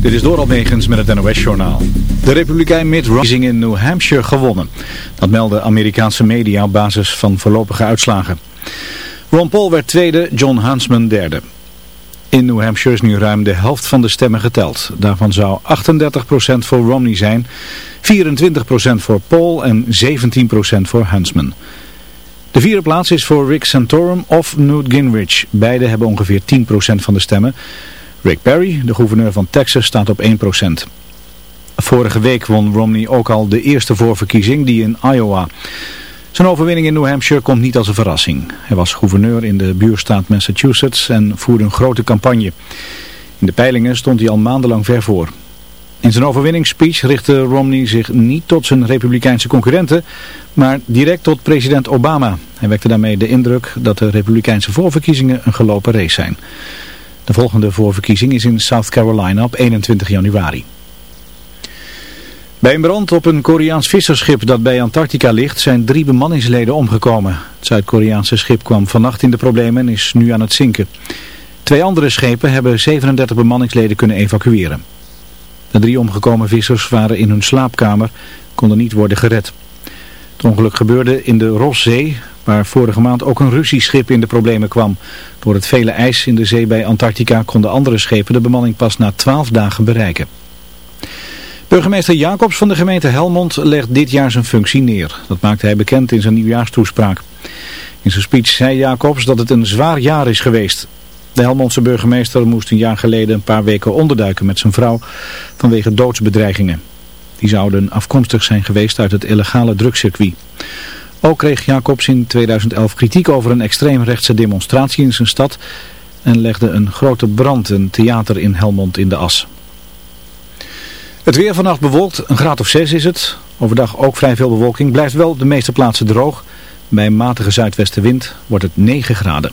Dit is Doral Megens met het NOS-journaal. De republikein Mitt Romney in New Hampshire gewonnen. Dat melden Amerikaanse media op basis van voorlopige uitslagen. Ron Paul werd tweede, John Huntsman derde. In New Hampshire is nu ruim de helft van de stemmen geteld. Daarvan zou 38% voor Romney zijn, 24% voor Paul en 17% voor Huntsman. De vierde plaats is voor Rick Santorum of Newt Gingrich. Beide hebben ongeveer 10% van de stemmen. Rick Perry, de gouverneur van Texas, staat op 1%. Vorige week won Romney ook al de eerste voorverkiezing, die in Iowa. Zijn overwinning in New Hampshire komt niet als een verrassing. Hij was gouverneur in de buurstaat Massachusetts en voerde een grote campagne. In de peilingen stond hij al maandenlang ver voor. In zijn overwinningsspeech richtte Romney zich niet tot zijn republikeinse concurrenten, maar direct tot president Obama. Hij wekte daarmee de indruk dat de republikeinse voorverkiezingen een gelopen race zijn. De volgende voorverkiezing is in South Carolina op 21 januari. Bij een brand op een Koreaans visserschip dat bij Antarctica ligt zijn drie bemanningsleden omgekomen. Het Zuid-Koreaanse schip kwam vannacht in de problemen en is nu aan het zinken. Twee andere schepen hebben 37 bemanningsleden kunnen evacueren. De drie omgekomen vissers waren in hun slaapkamer, konden niet worden gered. Het ongeluk gebeurde in de Rosszee, waar vorige maand ook een Russisch schip in de problemen kwam. Door het vele ijs in de zee bij Antarctica konden andere schepen de bemanning pas na 12 dagen bereiken. Burgemeester Jacobs van de gemeente Helmond legt dit jaar zijn functie neer. Dat maakte hij bekend in zijn nieuwjaarstoespraak. In zijn speech zei Jacobs dat het een zwaar jaar is geweest. De Helmondse burgemeester moest een jaar geleden een paar weken onderduiken met zijn vrouw vanwege doodsbedreigingen. Die zouden afkomstig zijn geweest uit het illegale drugscircuit. Ook kreeg Jacobs in 2011 kritiek over een extreemrechtse demonstratie in zijn stad en legde een grote brand, een theater in Helmond in de as. Het weer vannacht bewolkt, een graad of 6 is het. Overdag ook vrij veel bewolking, blijft wel de meeste plaatsen droog. Bij een matige zuidwestenwind wordt het 9 graden.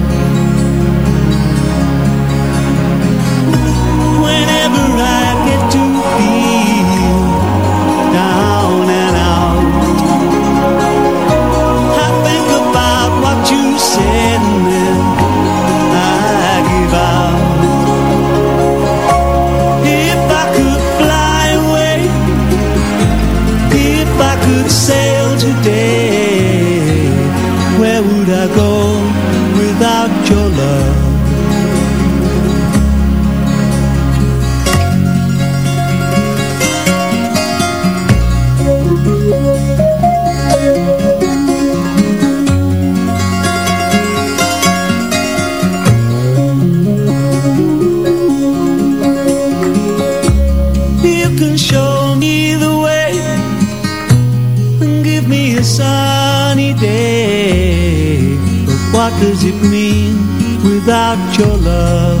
Does it mean without your love?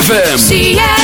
ZFM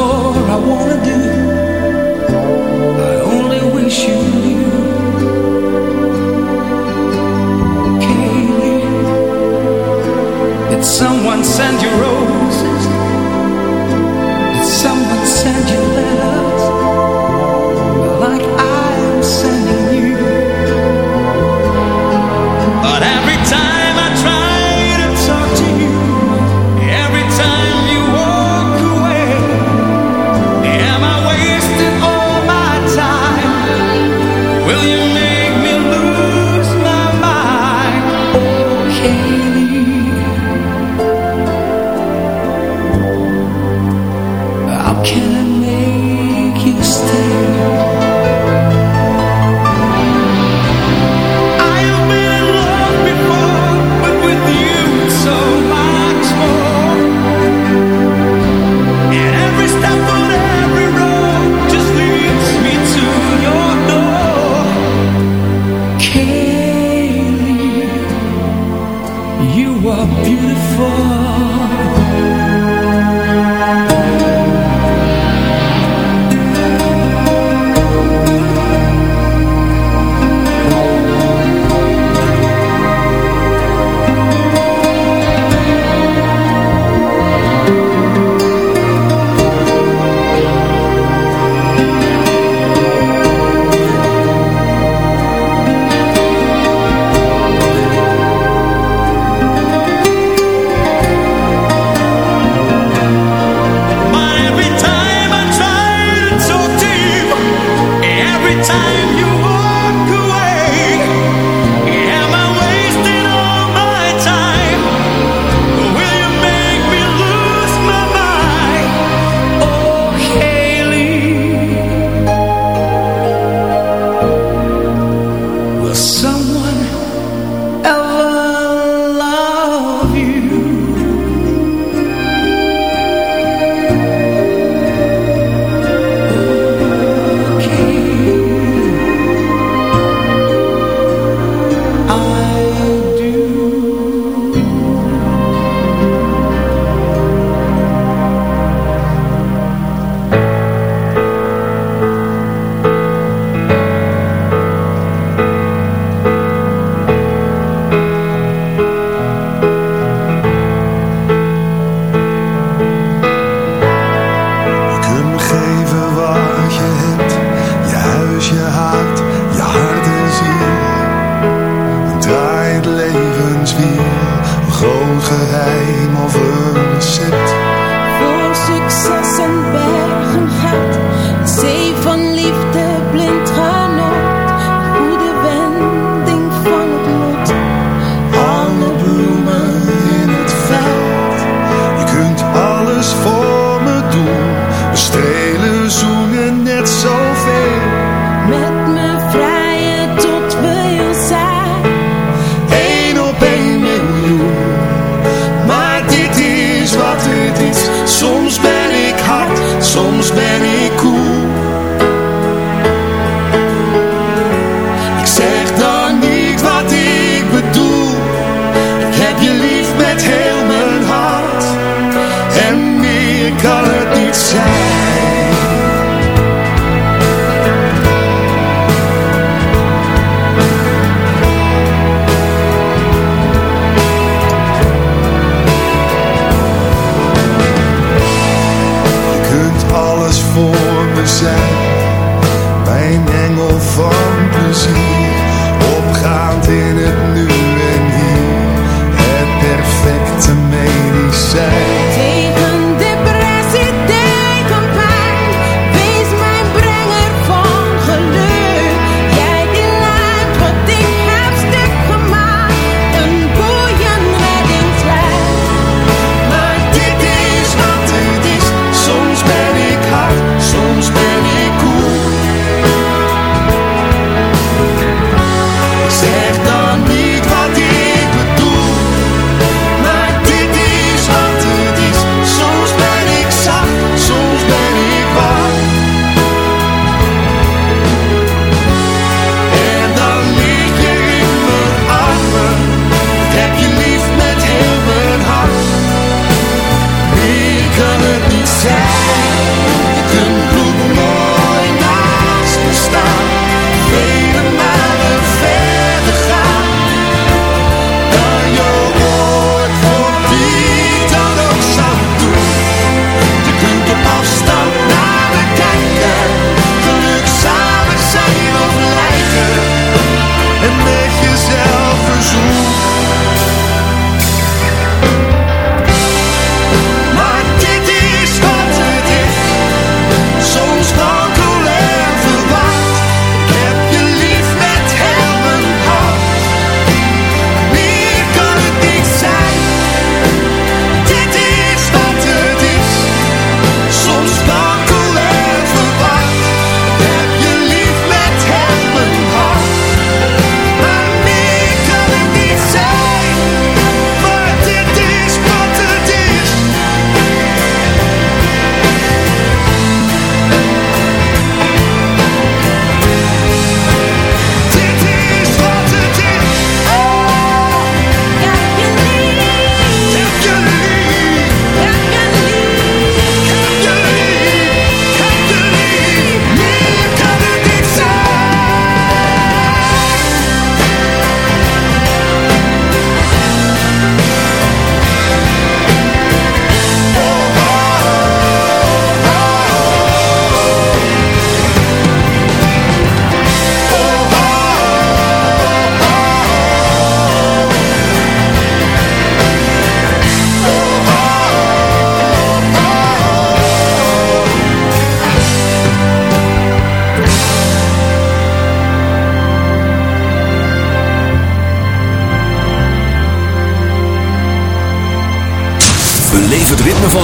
amor.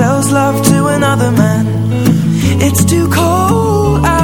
sells love to another man. It's too cold. I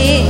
que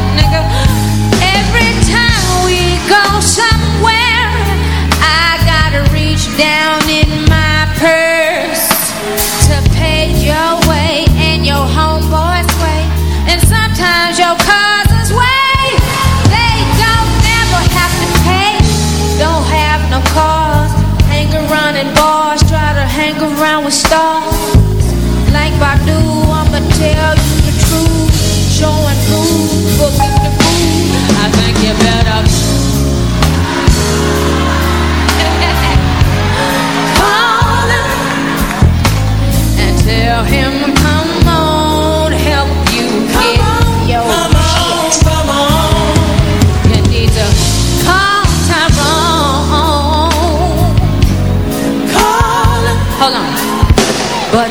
I'ma tell you the truth. Forget the. I think you better. Call him and tell him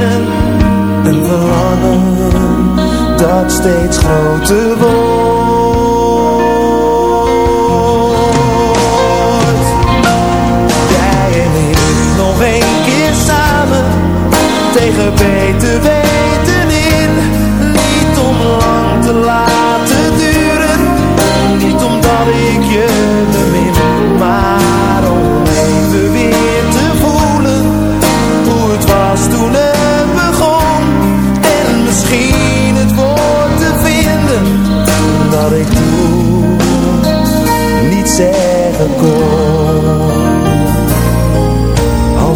een en verlangen dat steeds groter wordt.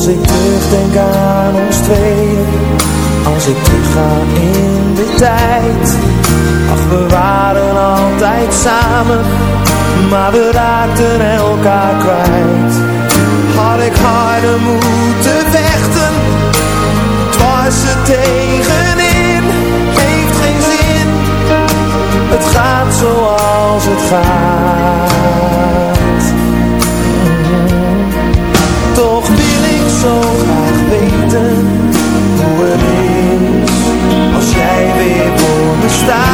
Als ik terugdenk aan ons twee Als ik terugga in de tijd. Ach, we waren altijd samen Maar we raakten elkaar kwijt. Had ik harder moeten vechten Het was er tegenin Heeft geen zin. Het gaat zoals het gaat. weten hoe het is als jij weer voor me staat.